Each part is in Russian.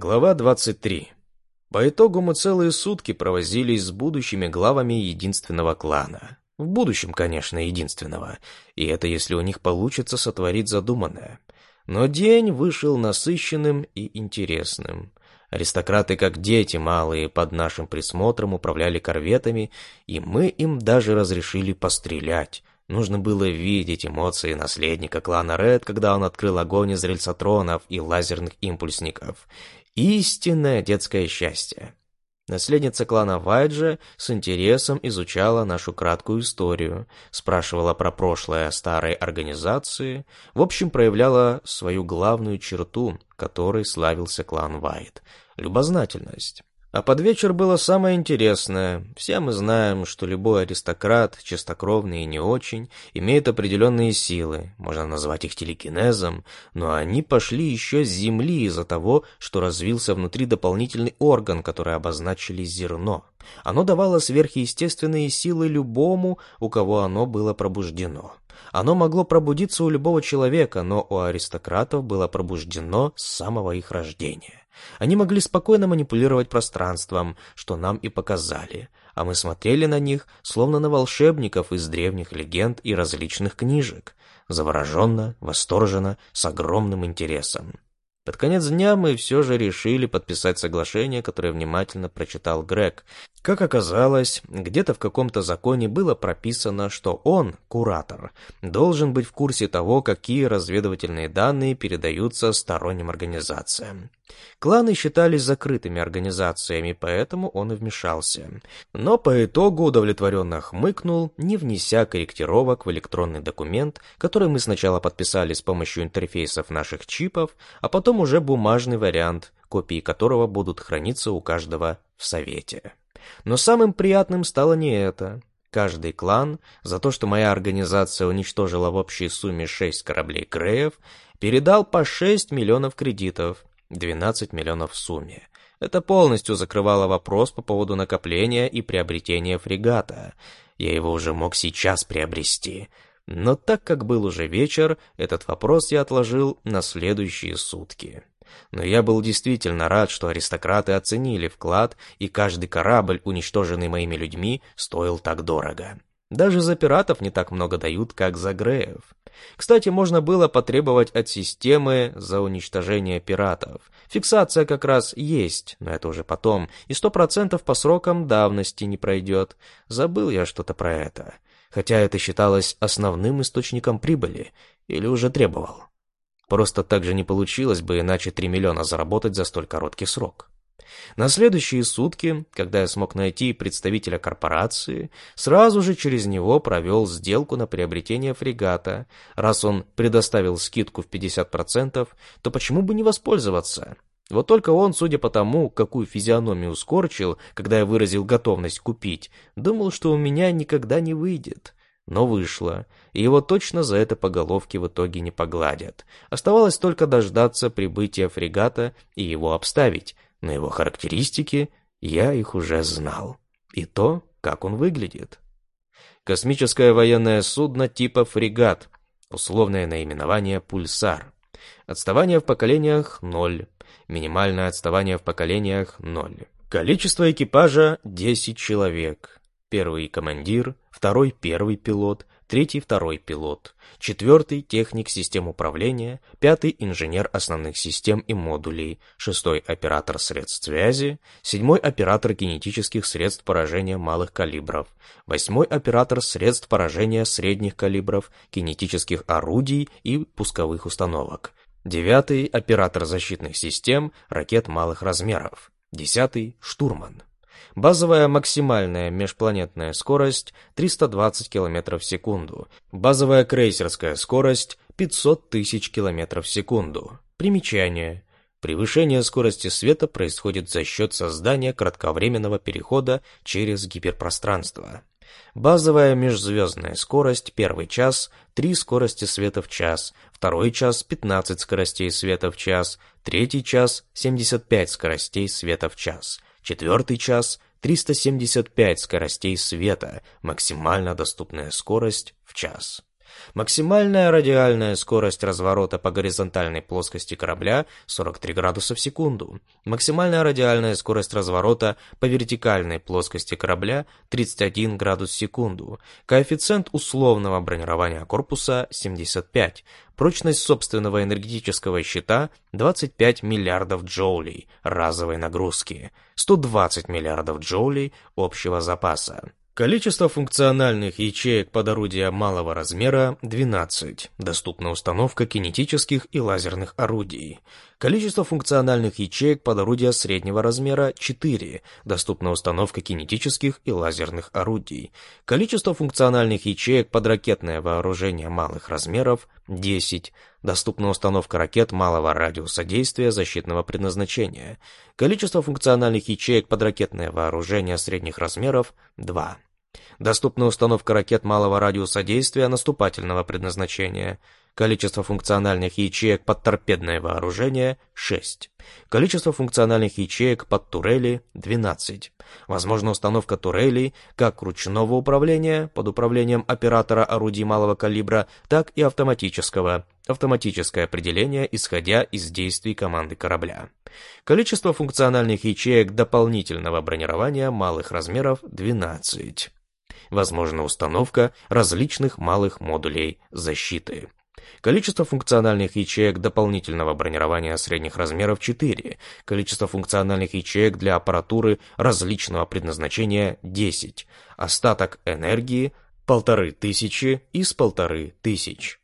Глава 23. По итогу мы целые сутки провозились с будущими главами единственного клана. В будущем, конечно, единственного. И это если у них получится сотворить задуманное. Но день вышел насыщенным и интересным. Аристократы, как дети малые, под нашим присмотром управляли корветами, и мы им даже разрешили пострелять. Нужно было видеть эмоции наследника клана Ред, когда он открыл огонь из рельсотронов и лазерных импульсников. Истинное детское счастье. Наследница клана Вайджа с интересом изучала нашу краткую историю, спрашивала про прошлое старой организации, в общем, проявляла свою главную черту, которой славился клан Вайт — любознательность. А под вечер было самое интересное. Все мы знаем, что любой аристократ, чистокровный и не очень, имеет определенные силы, можно назвать их телекинезом, но они пошли еще с земли из-за того, что развился внутри дополнительный орган, который обозначили зерно. Оно давало сверхъестественные силы любому, у кого оно было пробуждено. Оно могло пробудиться у любого человека, но у аристократов было пробуждено с самого их рождения. Они могли спокойно манипулировать пространством, что нам и показали, а мы смотрели на них, словно на волшебников из древних легенд и различных книжек, завороженно, восторженно, с огромным интересом. Под конец дня мы все же решили подписать соглашение, которое внимательно прочитал Грег. Как оказалось, где-то в каком-то законе было прописано, что он, куратор, должен быть в курсе того, какие разведывательные данные передаются сторонним организациям. Кланы считались закрытыми организациями, поэтому он и вмешался. Но по итогу удовлетворенно хмыкнул, не внеся корректировок в электронный документ, который мы сначала подписали с помощью интерфейсов наших чипов, а потом уже бумажный вариант, копии которого будут храниться у каждого в Совете. Но самым приятным стало не это. Каждый клан за то, что моя организация уничтожила в общей сумме 6 кораблей Креев, передал по 6 миллионов кредитов, 12 миллионов в сумме. Это полностью закрывало вопрос по поводу накопления и приобретения фрегата. Я его уже мог сейчас приобрести. Но так как был уже вечер, этот вопрос я отложил на следующие сутки. Но я был действительно рад, что аристократы оценили вклад, и каждый корабль, уничтоженный моими людьми, стоил так дорого. Даже за пиратов не так много дают, как за Греев. Кстати, можно было потребовать от системы за уничтожение пиратов. Фиксация как раз есть, но это уже потом, и сто процентов по срокам давности не пройдет. Забыл я что-то про это. Хотя это считалось основным источником прибыли, или уже требовал. Просто так же не получилось бы, иначе 3 миллиона заработать за столь короткий срок. На следующие сутки, когда я смог найти представителя корпорации, сразу же через него провел сделку на приобретение фрегата. Раз он предоставил скидку в 50%, то почему бы не воспользоваться? Вот только он, судя по тому, какую физиономию скорчил, когда я выразил готовность купить, думал, что у меня никогда не выйдет. Но вышло, и его точно за это по головке в итоге не погладят. Оставалось только дождаться прибытия фрегата и его обставить. На его характеристики я их уже знал. И то, как он выглядит. Космическое военное судно типа фрегат. Условное наименование «Пульсар». Отставание в поколениях – ноль. Минимальное отставание в поколениях – ноль. Количество экипажа – 10 человек. Первый командир, второй первый пилот, третий второй пилот, четвертый техник систем управления, пятый инженер основных систем и модулей, шестой оператор средств связи, седьмой оператор кинетических средств поражения малых калибров, восьмой оператор средств поражения средних калибров, кинетических орудий и пусковых установок, девятый оператор защитных систем ракет малых размеров, десятый штурман. Базовая максимальная межпланетная скорость 320 км в секунду. Базовая крейсерская скорость 500 тысяч км в секунду. Примечание. Превышение скорости света происходит за счет создания кратковременного перехода через гиперпространство. Базовая межзвездная скорость первый час – 3 скорости света в час, второй час – 15 скоростей света в час, третий час – 75 скоростей света в час, четвертый час 375 скоростей света, максимально доступная скорость в час. Максимальная радиальная скорость разворота по горизонтальной плоскости корабля 43 градуса в секунду. Максимальная радиальная скорость разворота по вертикальной плоскости корабля 31 градус в секунду. Коэффициент условного бронирования корпуса 75. Прочность собственного энергетического щита 25 миллиардов джоулей разовой нагрузки, 120 миллиардов джоулей общего запаса. Количество функциональных ячеек под орудия малого размера – 12. Доступна установка кинетических и лазерных орудий. Количество функциональных ячеек под орудия среднего размера – 4. Доступна установка кинетических и лазерных орудий. Количество функциональных ячеек под ракетное вооружение малых размеров – 10. Доступна установка ракет малого радиуса действия защитного предназначения. Количество функциональных ячеек под ракетное вооружение средних размеров – 2. Доступна установка ракет малого радиуса действия наступательного предназначения. Количество функциональных ячеек под торпедное вооружение – 6. Количество функциональных ячеек под турели – 12. Возможна установка турелей как ручного управления под управлением оператора орудий малого калибра, так и автоматического. Автоматическое определение, исходя из действий команды корабля. Количество функциональных ячеек дополнительного бронирования малых размеров – 12 возможна установка различных малых модулей защиты. Количество функциональных ячеек дополнительного бронирования средних размеров 4. Количество функциональных ячеек для аппаратуры различного предназначения 10. Остаток энергии полторы тысячи из полторы тысяч.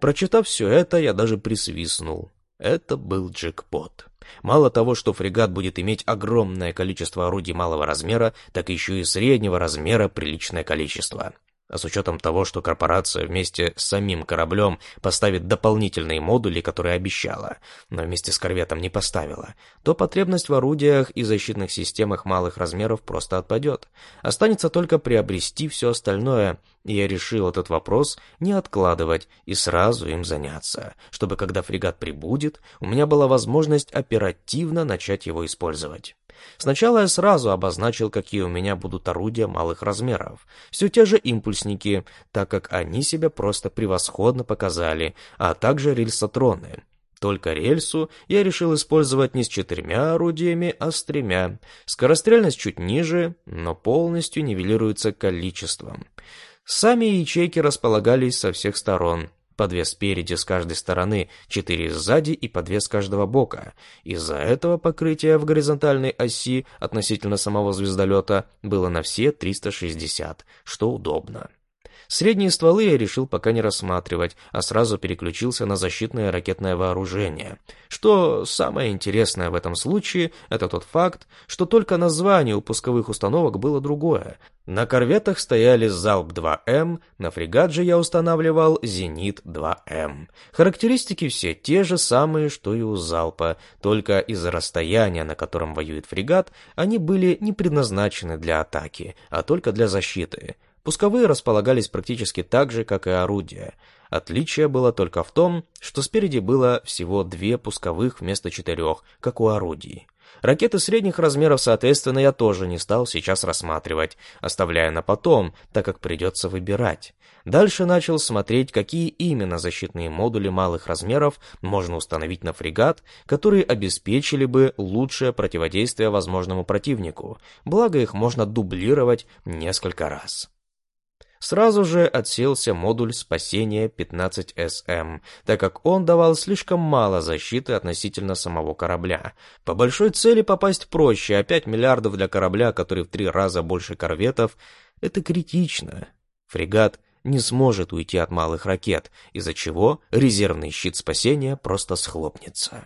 Прочитав все это, я даже присвистнул. Это был джекпот. Мало того, что фрегат будет иметь огромное количество орудий малого размера, так еще и среднего размера приличное количество. А с учетом того, что корпорация вместе с самим кораблем поставит дополнительные модули, которые обещала, но вместе с корветом не поставила, то потребность в орудиях и защитных системах малых размеров просто отпадет. Останется только приобрести все остальное, и я решил этот вопрос не откладывать и сразу им заняться, чтобы когда фрегат прибудет, у меня была возможность оперативно начать его использовать. Сначала я сразу обозначил, какие у меня будут орудия малых размеров. Все те же импульсники, так как они себя просто превосходно показали, а также рельсотроны. Только рельсу я решил использовать не с четырьмя орудиями, а с тремя. Скорострельность чуть ниже, но полностью нивелируется количеством. Сами ячейки располагались со всех сторон по две спереди с каждой стороны, четыре сзади и по две с каждого бока. Из-за этого покрытие в горизонтальной оси относительно самого звездолета было на все 360, что удобно. Средние стволы я решил пока не рассматривать, а сразу переключился на защитное ракетное вооружение. Что самое интересное в этом случае, это тот факт, что только название у пусковых установок было другое. На корветах стояли «Залп-2М», на фрегат же я устанавливал «Зенит-2М». Характеристики все те же самые, что и у «Залпа», только из-за расстояния, на котором воюет фрегат, они были не предназначены для атаки, а только для защиты. Пусковые располагались практически так же, как и орудия. Отличие было только в том, что спереди было всего две пусковых вместо четырех, как у орудий. Ракеты средних размеров, соответственно, я тоже не стал сейчас рассматривать, оставляя на потом, так как придется выбирать. Дальше начал смотреть, какие именно защитные модули малых размеров можно установить на фрегат, которые обеспечили бы лучшее противодействие возможному противнику, благо их можно дублировать несколько раз. Сразу же отселся модуль спасения 15СМ, так как он давал слишком мало защиты относительно самого корабля. По большой цели попасть проще, а 5 миллиардов для корабля, который в три раза больше корветов, это критично. Фрегат не сможет уйти от малых ракет, из-за чего резервный щит спасения просто схлопнется.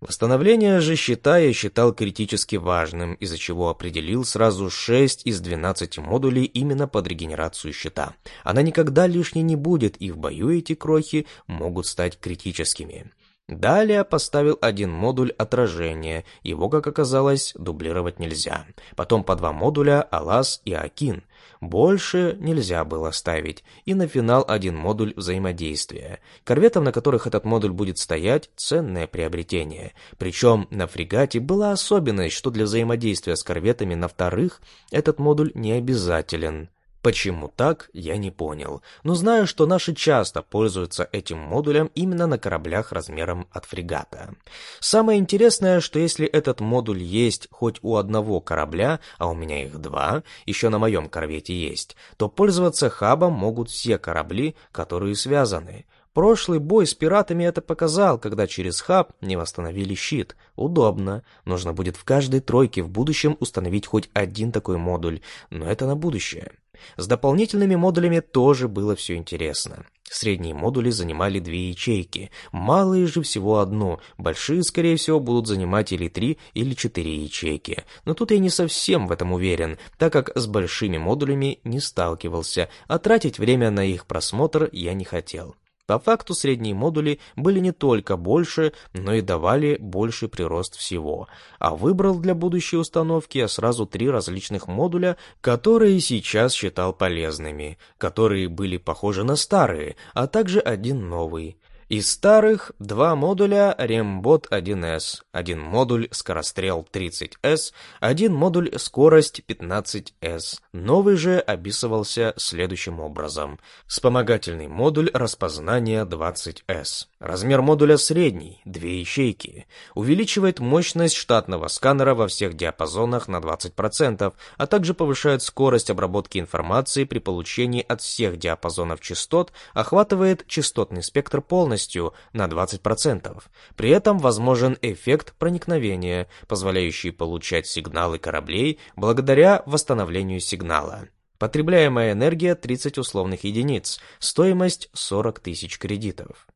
Восстановление же щита я считал критически важным, из-за чего определил сразу 6 из 12 модулей именно под регенерацию щита. Она никогда лишней не будет, и в бою эти крохи могут стать критическими. Далее поставил один модуль отражения, его, как оказалось, дублировать нельзя. Потом по два модуля Алас и Акин. Больше нельзя было ставить. И на финал один модуль взаимодействия. Корветам, на которых этот модуль будет стоять, ценное приобретение. Причем на фрегате была особенность, что для взаимодействия с корветами на вторых этот модуль не обязателен. Почему так, я не понял, но знаю, что наши часто пользуются этим модулем именно на кораблях размером от фрегата. Самое интересное, что если этот модуль есть хоть у одного корабля, а у меня их два, еще на моем корвете есть, то пользоваться хабом могут все корабли, которые связаны. Прошлый бой с пиратами это показал, когда через хаб не восстановили щит. Удобно. Нужно будет в каждой тройке в будущем установить хоть один такой модуль, но это на будущее. С дополнительными модулями тоже было все интересно. Средние модули занимали две ячейки, малые же всего одну, большие, скорее всего, будут занимать или три, или четыре ячейки. Но тут я не совсем в этом уверен, так как с большими модулями не сталкивался, а тратить время на их просмотр я не хотел. По факту средние модули были не только больше, но и давали больший прирост всего. А выбрал для будущей установки я сразу три различных модуля, которые сейчас считал полезными, которые были похожи на старые, а также один новый. Из старых два модуля Рембот 1С, один модуль Скорострел 30С, один модуль Скорость 15С. Новый же описывался следующим образом. Вспомогательный модуль распознания 20С. Размер модуля средний, две ячейки. Увеличивает мощность штатного сканера во всех диапазонах на 20%, а также повышает скорость обработки информации при получении от всех диапазонов частот, охватывает частотный спектр полностью на 20%. При этом возможен эффект проникновения, позволяющий получать сигналы кораблей благодаря восстановлению сигнала. Потребляемая энергия 30 условных единиц, стоимость 40 тысяч кредитов.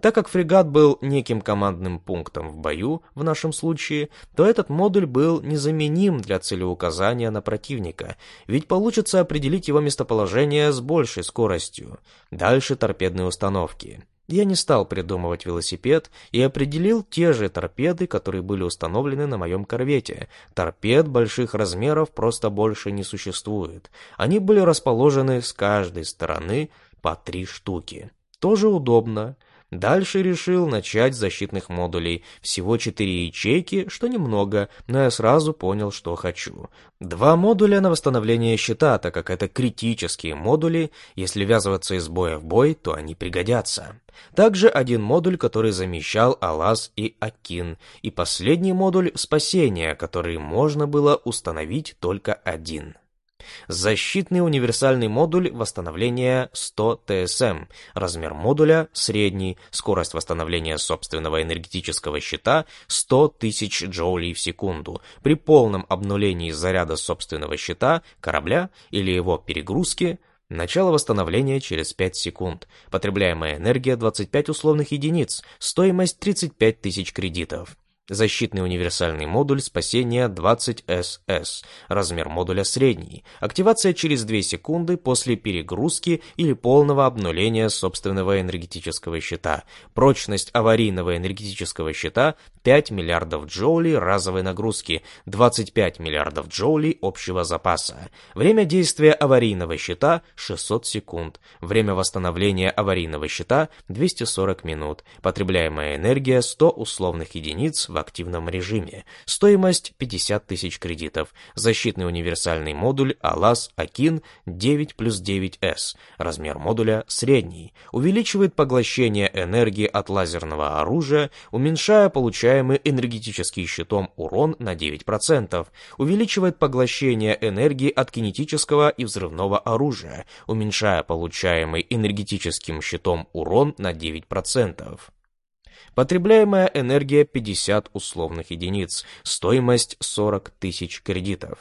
Так как фрегат был неким командным пунктом в бою, в нашем случае, то этот модуль был незаменим для целеуказания на противника, ведь получится определить его местоположение с большей скоростью. Дальше торпедные установки. Я не стал придумывать велосипед и определил те же торпеды, которые были установлены на моем корвете. Торпед больших размеров просто больше не существует. Они были расположены с каждой стороны по три штуки. Тоже удобно. Дальше решил начать с защитных модулей. Всего четыре ячейки, что немного, но я сразу понял, что хочу. Два модуля на восстановление щита, так как это критические модули, если ввязываться из боя в бой, то они пригодятся. Также один модуль, который замещал Алас и Акин, и последний модуль спасения, который можно было установить только один. Защитный универсальный модуль восстановления 100 ТСМ. Размер модуля средний. Скорость восстановления собственного энергетического щита 100 тысяч джоулей в секунду. При полном обнулении заряда собственного щита, корабля или его перегрузки Начало восстановления через 5 секунд. Потребляемая энергия 25 условных единиц. Стоимость 35 тысяч кредитов. Защитный универсальный модуль спасения 20СС. Размер модуля средний. Активация через 2 секунды после перегрузки или полного обнуления собственного энергетического щита. Прочность аварийного энергетического щита 5 миллиардов джоулей разовой нагрузки, 25 миллиардов джоулей общего запаса. Время действия аварийного щита 600 секунд. Время восстановления аварийного щита 240 минут. Потребляемая энергия 100 условных единиц в активном режиме. Стоимость 50 тысяч кредитов. Защитный универсальный модуль Алас Акин 9 плюс 9С. Размер модуля средний. Увеличивает поглощение энергии от лазерного оружия, уменьшая получаемый энергетический щитом урон на 9%. Увеличивает поглощение энергии от кинетического и взрывного оружия, уменьшая получаемый энергетическим щитом урон на 9%. Потребляемая энергия 50 условных единиц, стоимость 40 тысяч кредитов.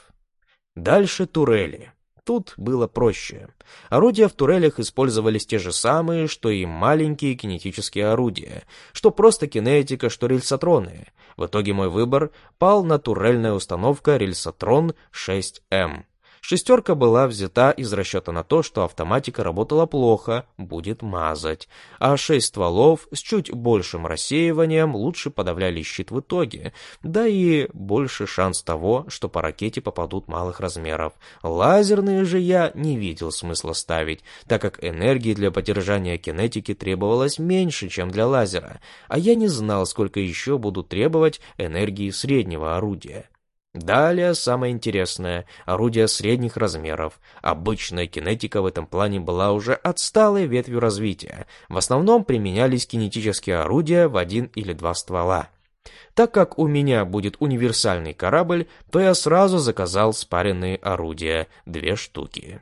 Дальше турели. Тут было проще. Орудия в турелях использовались те же самые, что и маленькие кинетические орудия, что просто кинетика, что рельсотроны. В итоге мой выбор пал на турельная установка рельсотрон 6М. Шестерка была взята из расчета на то, что автоматика работала плохо, будет мазать, а шесть стволов с чуть большим рассеиванием лучше подавляли щит в итоге, да и больше шанс того, что по ракете попадут малых размеров. Лазерные же я не видел смысла ставить, так как энергии для поддержания кинетики требовалось меньше, чем для лазера, а я не знал, сколько еще будут требовать энергии среднего орудия. Далее самое интересное – орудия средних размеров. Обычная кинетика в этом плане была уже отсталой ветвью развития. В основном применялись кинетические орудия в один или два ствола. Так как у меня будет универсальный корабль, то я сразу заказал спаренные орудия, две штуки.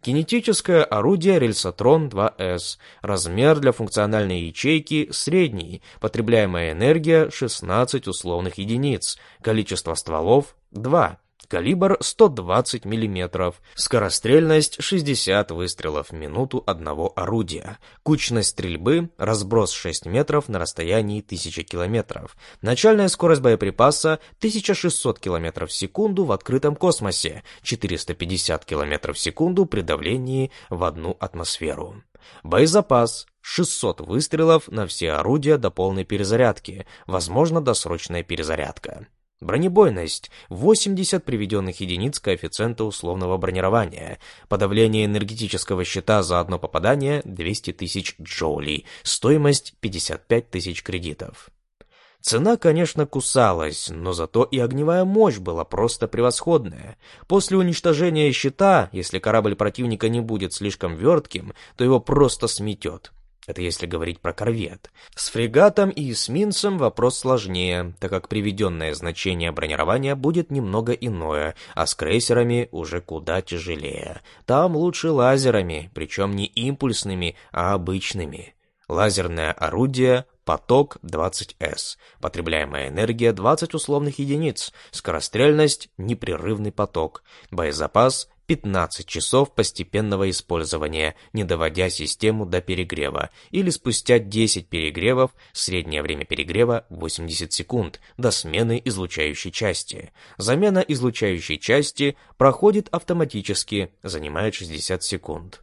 Кинетическое орудие Рельсотрон 2С. Размер для функциональной ячейки средний. Потребляемая энергия 16 условных единиц. Количество стволов 2. Калибр 120 мм. Скорострельность 60 выстрелов в минуту одного орудия. Кучность стрельбы, разброс 6 метров на расстоянии 1000 км. Начальная скорость боеприпаса 1600 км в секунду в открытом космосе, 450 км в секунду при давлении в одну атмосферу. Боезапас 600 выстрелов на все орудия до полной перезарядки, возможно досрочная перезарядка. Бронебойность – 80 приведенных единиц коэффициента условного бронирования. Подавление энергетического щита за одно попадание – 200 тысяч джоулей. Стоимость – 55 тысяч кредитов. Цена, конечно, кусалась, но зато и огневая мощь была просто превосходная. После уничтожения щита, если корабль противника не будет слишком вертким, то его просто сметет. Это если говорить про корвет. С фрегатом и эсминцем вопрос сложнее, так как приведенное значение бронирования будет немного иное, а с крейсерами уже куда тяжелее. Там лучше лазерами, причем не импульсными, а обычными. Лазерное орудие Поток 20С. Потребляемая энергия 20 условных единиц. Скорострельность непрерывный поток. Боезапас 15 часов постепенного использования, не доводя систему до перегрева, или спустя 10 перегревов, среднее время перегрева 80 секунд, до смены излучающей части. Замена излучающей части проходит автоматически, занимает 60 секунд.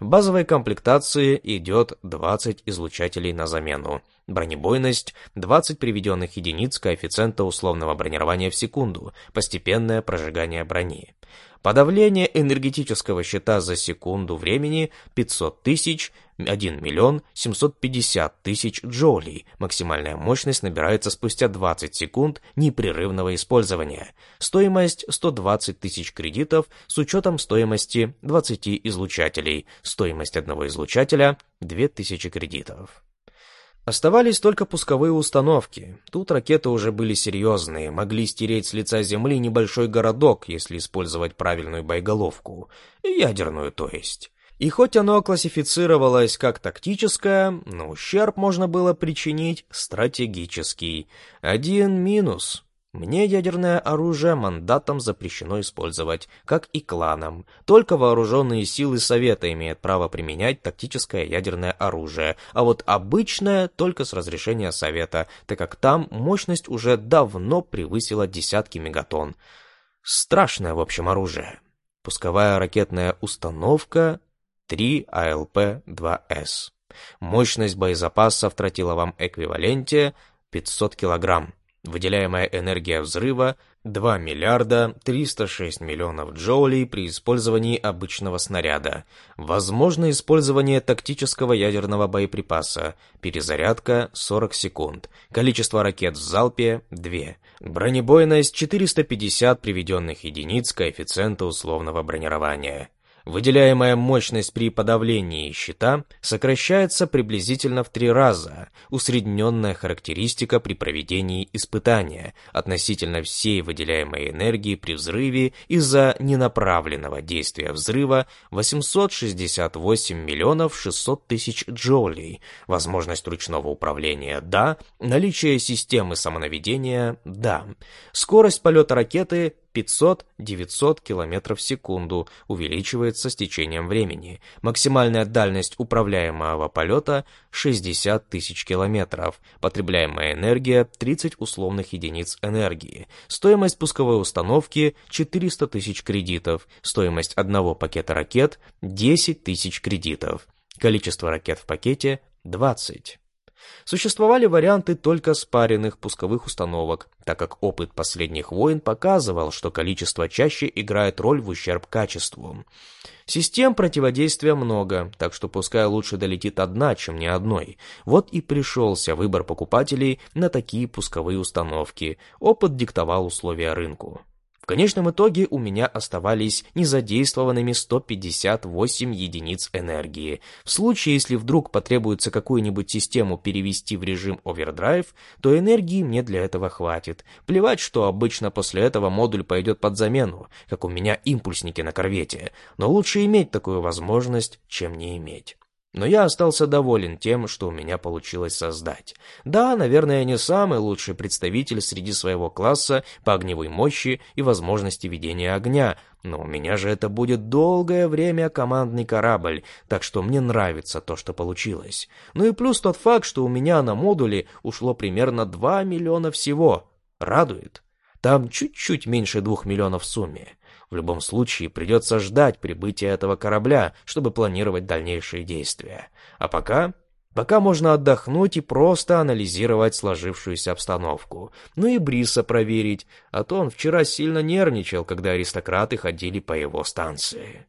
В базовой комплектации идет 20 излучателей на замену. Бронебойность – 20 приведенных единиц коэффициента условного бронирования в секунду, постепенное прожигание брони. Подавление энергетического щита за секунду времени 500 тысяч, 1 миллион 750 тысяч джоулей. Максимальная мощность набирается спустя 20 секунд непрерывного использования. Стоимость 120 тысяч кредитов с учетом стоимости 20 излучателей. Стоимость одного излучателя 2000 кредитов. Оставались только пусковые установки. Тут ракеты уже были серьезные, могли стереть с лица Земли небольшой городок, если использовать правильную боеголовку. Ядерную, то есть. И хоть оно классифицировалось как тактическое, но ущерб можно было причинить стратегический. Один минус мне ядерное оружие мандатом запрещено использовать, как и кланам. Только вооруженные силы Совета имеют право применять тактическое ядерное оружие, а вот обычное только с разрешения Совета, так как там мощность уже давно превысила десятки мегатонн. Страшное, в общем, оружие. Пусковая ракетная установка 3 АЛП-2С. Мощность боезапаса в тротиловом эквиваленте 500 килограмм. Выделяемая энергия взрыва 2 миллиарда 306 миллионов джоулей при использовании обычного снаряда. Возможно использование тактического ядерного боеприпаса. Перезарядка 40 секунд. Количество ракет в залпе 2. Бронебойность 450 приведенных единиц коэффициента условного бронирования. Выделяемая мощность при подавлении щита сокращается приблизительно в три раза, усредненная характеристика при проведении испытания относительно всей выделяемой энергии при взрыве из-за ненаправленного действия взрыва 868 миллионов 600 тысяч джоулей, возможность ручного управления – да, наличие системы самонаведения – да, скорость полета ракеты 500-900 км в секунду, увеличивается с течением времени. Максимальная дальность управляемого полета 60 тысяч километров. Потребляемая энергия 30 условных единиц энергии. Стоимость пусковой установки 400 тысяч кредитов. Стоимость одного пакета ракет 10 тысяч кредитов. Количество ракет в пакете 20. Существовали варианты только спаренных пусковых установок, так как опыт последних войн показывал, что количество чаще играет роль в ущерб качеству. Систем противодействия много, так что пускай лучше долетит одна, чем ни одной. Вот и пришелся выбор покупателей на такие пусковые установки. Опыт диктовал условия рынку. В конечном итоге у меня оставались незадействованными 158 единиц энергии. В случае, если вдруг потребуется какую-нибудь систему перевести в режим овердрайв, то энергии мне для этого хватит. Плевать, что обычно после этого модуль пойдет под замену, как у меня импульсники на корвете, но лучше иметь такую возможность, чем не иметь. Но я остался доволен тем, что у меня получилось создать. Да, наверное, не самый лучший представитель среди своего класса по огневой мощи и возможности ведения огня, но у меня же это будет долгое время командный корабль, так что мне нравится то, что получилось. Ну и плюс тот факт, что у меня на модуле ушло примерно 2 миллиона всего. Радует. Там чуть-чуть меньше двух миллионов в сумме. В любом случае придется ждать прибытия этого корабля, чтобы планировать дальнейшие действия. А пока... Пока можно отдохнуть и просто анализировать сложившуюся обстановку. Ну и Бриса проверить, а то он вчера сильно нервничал, когда аристократы ходили по его станции.